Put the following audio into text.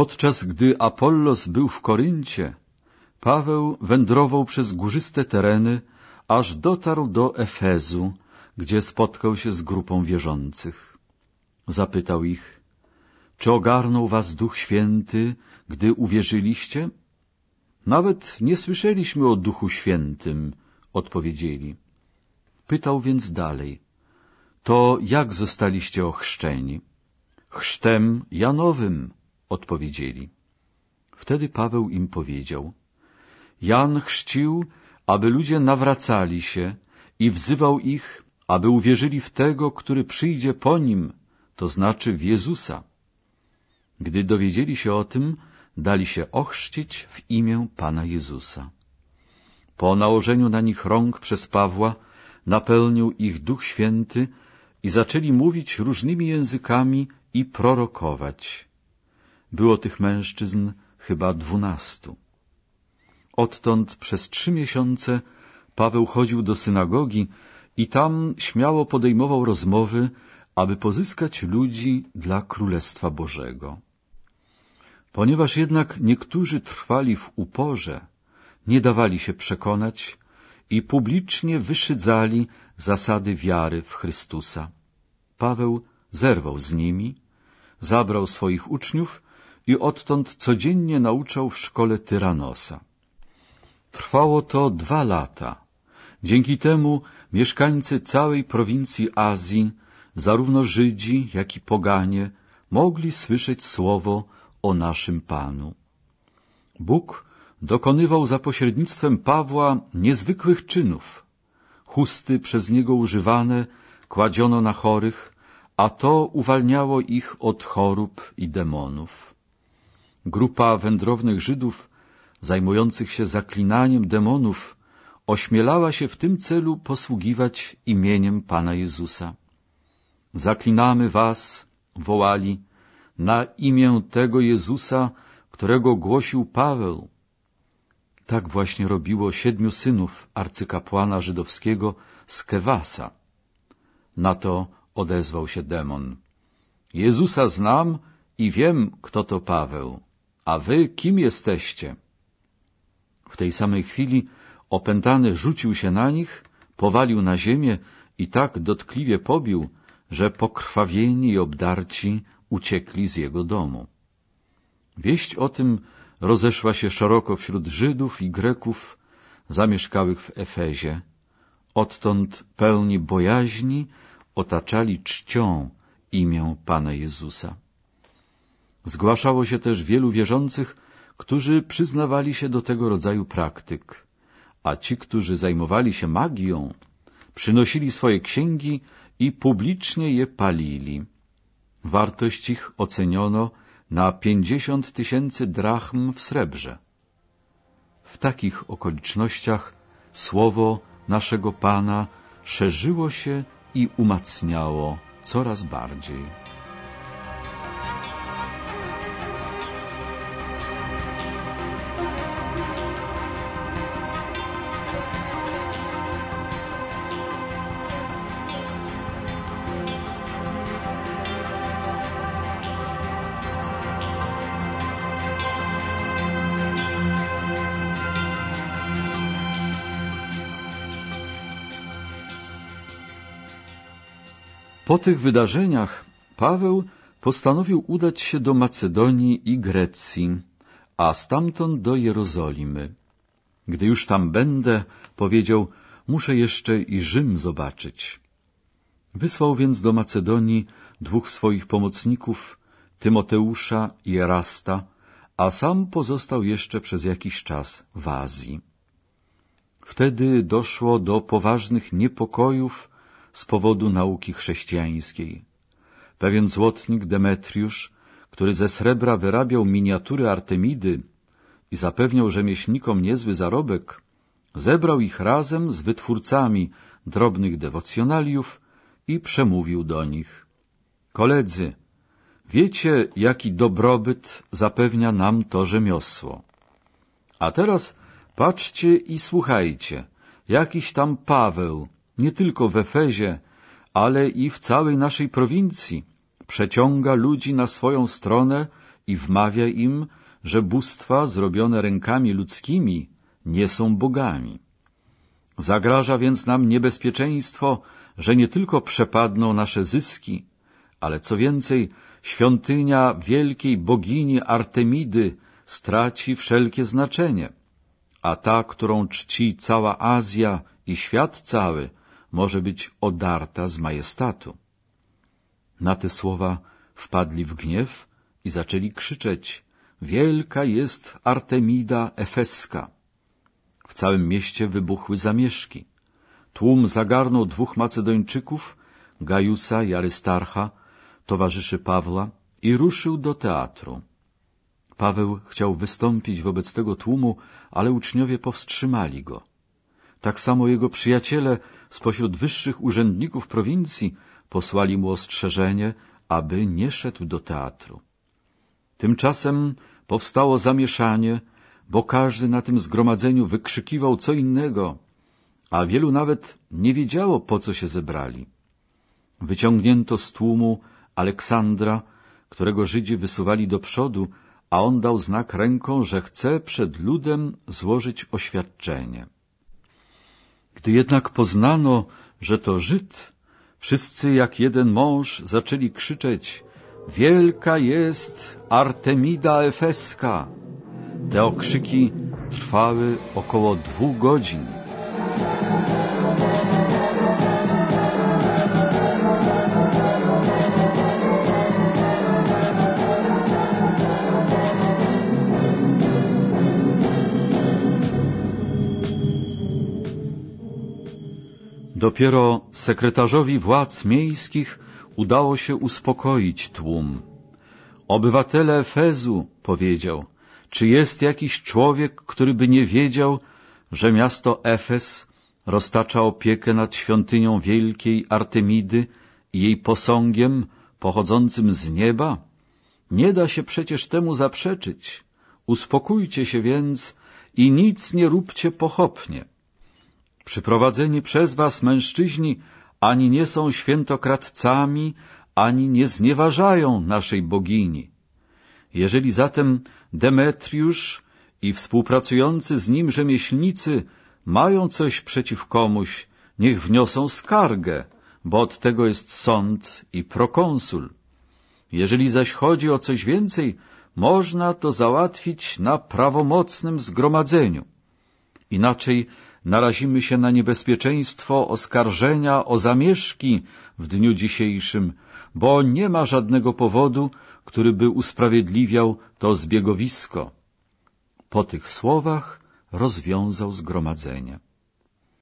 Podczas gdy Apollos był w Koryncie, Paweł wędrował przez górzyste tereny, aż dotarł do Efezu, gdzie spotkał się z grupą wierzących. Zapytał ich, czy ogarnął was Duch Święty, gdy uwierzyliście? Nawet nie słyszeliśmy o Duchu Świętym, odpowiedzieli. Pytał więc dalej, to jak zostaliście ochrzczeni? Chrztem Janowym, odpowiedzieli. Wtedy Paweł im powiedział, Jan chrzcił, aby ludzie nawracali się i wzywał ich, aby uwierzyli w tego, który przyjdzie po nim, to znaczy w Jezusa. Gdy dowiedzieli się o tym, dali się ochrzcić w imię Pana Jezusa. Po nałożeniu na nich rąk przez Pawła napełnił ich Duch Święty i zaczęli mówić różnymi językami i prorokować. Było tych mężczyzn chyba dwunastu. Odtąd przez trzy miesiące Paweł chodził do synagogi i tam śmiało podejmował rozmowy, aby pozyskać ludzi dla Królestwa Bożego. Ponieważ jednak niektórzy trwali w uporze, nie dawali się przekonać i publicznie wyszydzali zasady wiary w Chrystusa. Paweł zerwał z nimi, zabrał swoich uczniów i odtąd codziennie nauczał w szkole Tyranosa. Trwało to dwa lata. Dzięki temu mieszkańcy całej prowincji Azji, zarówno Żydzi, jak i poganie, mogli słyszeć słowo o naszym Panu. Bóg dokonywał za pośrednictwem Pawła niezwykłych czynów. Chusty przez niego używane kładziono na chorych, a to uwalniało ich od chorób i demonów. Grupa wędrownych Żydów zajmujących się zaklinaniem demonów ośmielała się w tym celu posługiwać imieniem Pana Jezusa. Zaklinamy was, wołali, na imię tego Jezusa, którego głosił Paweł. Tak właśnie robiło siedmiu synów arcykapłana żydowskiego z Kewasa. Na to odezwał się demon. Jezusa znam i wiem, kto to Paweł, a wy kim jesteście? W tej samej chwili opętany rzucił się na nich, powalił na ziemię i tak dotkliwie pobił, że pokrwawieni i obdarci uciekli z jego domu. Wieść o tym rozeszła się szeroko wśród Żydów i Greków zamieszkałych w Efezie. Odtąd pełni bojaźni otaczali czcią imię Pana Jezusa. Zgłaszało się też wielu wierzących, którzy przyznawali się do tego rodzaju praktyk, a ci, którzy zajmowali się magią, przynosili swoje księgi i publicznie je palili. Wartość ich oceniono na pięćdziesiąt tysięcy drachm w srebrze. W takich okolicznościach słowo naszego Pana szerzyło się i umacniało coraz bardziej. Po tych wydarzeniach Paweł postanowił udać się do Macedonii i Grecji, a stamtąd do Jerozolimy. Gdy już tam będę, powiedział, muszę jeszcze i Rzym zobaczyć. Wysłał więc do Macedonii dwóch swoich pomocników, Tymoteusza i Erasta, a sam pozostał jeszcze przez jakiś czas w Azji. Wtedy doszło do poważnych niepokojów z powodu nauki chrześcijańskiej. Pewien złotnik Demetriusz, który ze srebra wyrabiał miniatury Artemidy i zapewniał rzemieślnikom niezły zarobek, zebrał ich razem z wytwórcami drobnych dewocjonaliów i przemówił do nich. Koledzy, wiecie, jaki dobrobyt zapewnia nam to rzemiosło. A teraz patrzcie i słuchajcie, jakiś tam Paweł, nie tylko w Efezie, ale i w całej naszej prowincji, przeciąga ludzi na swoją stronę i wmawia im, że bóstwa zrobione rękami ludzkimi nie są bogami. Zagraża więc nam niebezpieczeństwo, że nie tylko przepadną nasze zyski, ale co więcej, świątynia wielkiej bogini Artemidy straci wszelkie znaczenie, a ta, którą czci cała Azja i świat cały, może być odarta z majestatu. Na te słowa wpadli w gniew i zaczęli krzyczeć Wielka jest Artemida Efeska. W całym mieście wybuchły zamieszki. Tłum zagarnął dwóch Macedończyków, Gajusa i Arystarcha, towarzyszy Pawła, i ruszył do teatru. Paweł chciał wystąpić wobec tego tłumu, ale uczniowie powstrzymali go. Tak samo jego przyjaciele spośród wyższych urzędników prowincji posłali mu ostrzeżenie, aby nie szedł do teatru. Tymczasem powstało zamieszanie, bo każdy na tym zgromadzeniu wykrzykiwał co innego, a wielu nawet nie wiedziało, po co się zebrali. Wyciągnięto z tłumu Aleksandra, którego Żydzi wysuwali do przodu, a on dał znak ręką, że chce przed ludem złożyć oświadczenie. Gdy jednak poznano, że to Żyd, wszyscy jak jeden mąż zaczęli krzyczeć Wielka jest Artemida Efeska! Te okrzyki trwały około dwóch godzin. Dopiero sekretarzowi władz miejskich udało się uspokoić tłum. Obywatele Efezu, powiedział, czy jest jakiś człowiek, który by nie wiedział, że miasto Efes roztacza opiekę nad świątynią wielkiej Artemidy i jej posągiem pochodzącym z nieba? Nie da się przecież temu zaprzeczyć. Uspokójcie się więc i nic nie róbcie pochopnie. Przyprowadzeni przez was mężczyźni ani nie są świętokradcami, ani nie znieważają naszej bogini. Jeżeli zatem Demetriusz i współpracujący z nim rzemieślnicy mają coś przeciw komuś, niech wniosą skargę, bo od tego jest sąd i prokonsul. Jeżeli zaś chodzi o coś więcej, można to załatwić na prawomocnym zgromadzeniu. Inaczej narazimy się na niebezpieczeństwo oskarżenia o zamieszki w dniu dzisiejszym, bo nie ma żadnego powodu, który by usprawiedliwiał to zbiegowisko. Po tych słowach rozwiązał zgromadzenie.